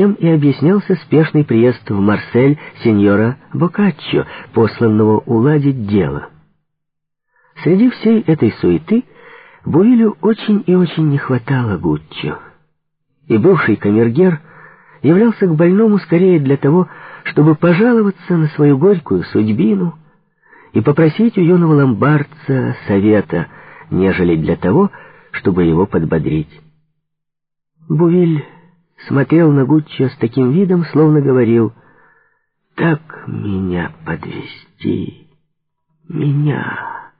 чем и объяснялся спешный приезд в Марсель сеньора Бокаччо, посланного уладить дело. Среди всей этой суеты Буилю очень и очень не хватало Гуччо, и бывший камергер являлся к больному скорее для того, чтобы пожаловаться на свою горькую судьбину и попросить у юного ломбардца совета, нежели для того, чтобы его подбодрить. Бувиль смотрел на Гуччо с таким видом, словно говорил «Так меня подвести, меня».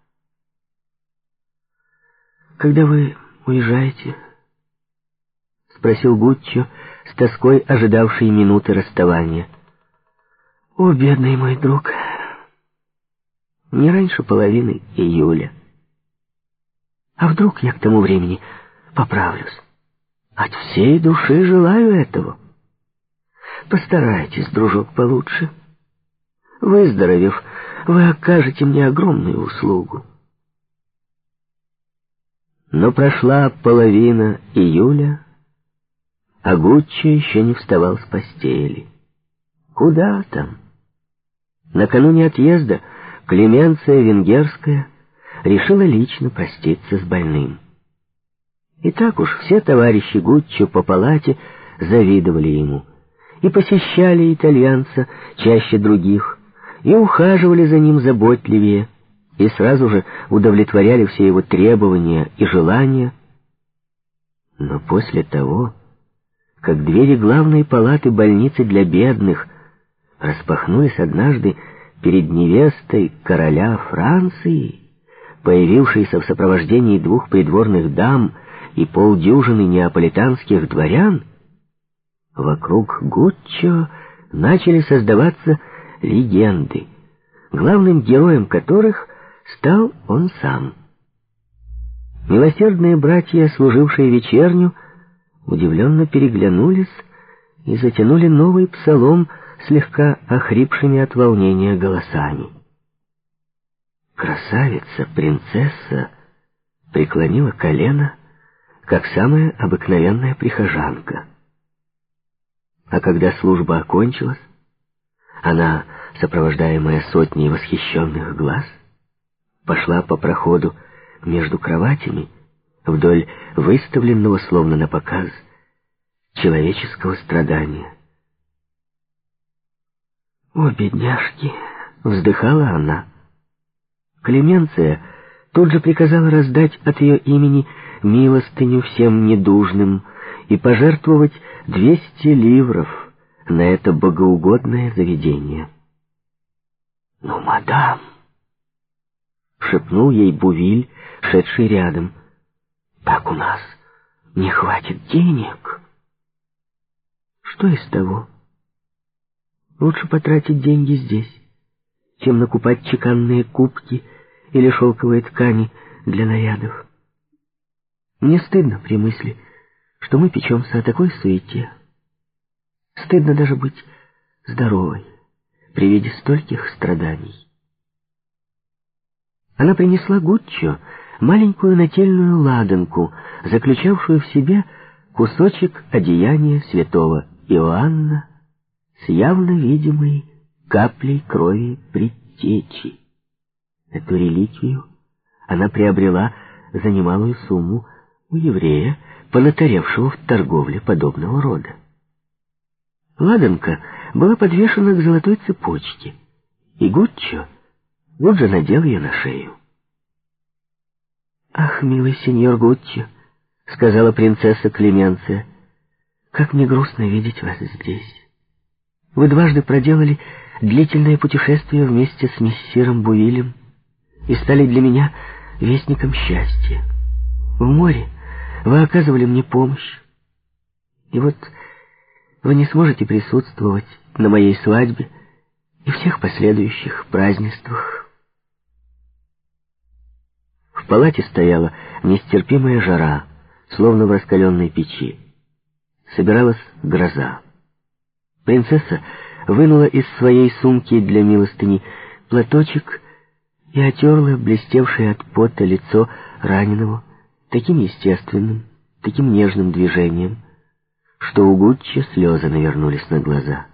«Когда вы уезжаете?» — спросил Гуччо, с тоской ожидавший минуты расставания. «О, бедный мой друг, не раньше половины июля. А вдруг я к тому времени поправлюсь? От всей души желаю этого. Постарайтесь, дружок, получше. Выздоровев, вы окажете мне огромную услугу. Но прошла половина июля, а Гуччо еще не вставал с постели. Куда там? Накануне отъезда Клеменция Венгерская решила лично проститься с больным. И так уж все товарищи Гуччо по палате завидовали ему и посещали итальянца чаще других, и ухаживали за ним заботливее, и сразу же удовлетворяли все его требования и желания. Но после того, как двери главной палаты больницы для бедных распахнулись однажды перед невестой короля Франции, появившейся в сопровождении двух придворных дам и полдюжины неаполитанских дворян, вокруг Гуччо начали создаваться легенды, главным героем которых стал он сам. Милосердные братья, служившие вечерню, удивленно переглянулись и затянули новый псалом слегка охрипшими от волнения голосами. Красавица, принцесса преклонила колено, как самая обыкновенная прихожанка. А когда служба окончилась, она, сопровождаемая сотней восхищенных глаз, пошла по проходу между кроватями вдоль выставленного словно на показ человеческого страдания. «О, бедняжки!» — вздыхала она. Клеменция тут же приказала раздать от ее имени милостыню всем недужным и пожертвовать двести ливров на это богоугодное заведение. «Ну, мадам!» — шепнул ей Бувиль, шедший рядом. «Так у нас не хватит денег». «Что из того?» Лучше потратить деньги здесь, чем накупать чеканные кубки или шелковые ткани для нарядов. Мне стыдно при мысли, что мы печемся о такой суете. Стыдно даже быть здоровой при виде стольких страданий. Она принесла Гуччо маленькую нательную ладанку, заключавшую в себе кусочек одеяния святого Иоанна с явно видимой каплей крови предтечи. Эту реликвию она приобрела за немалую сумму у еврея, понатаревшего в торговле подобного рода. Ладанка была подвешена к золотой цепочке, и Гуччо тут же надел ее на шею. «Ах, милый сеньор Гуччо», — сказала принцесса Клеменция, — «как мне грустно видеть вас здесь». Вы дважды проделали длительное путешествие вместе с мессиром Буилем и стали для меня вестником счастья. В море вы оказывали мне помощь. И вот вы не сможете присутствовать на моей свадьбе и всех последующих празднествах. В палате стояла нестерпимая жара, словно в раскаленной печи. Собиралась гроза. Принцесса вынула из своей сумки для милостыни платочек и отерла блестевшее от пота лицо раненого таким естественным, таким нежным движением, что у Гуччи слезы навернулись на глаза.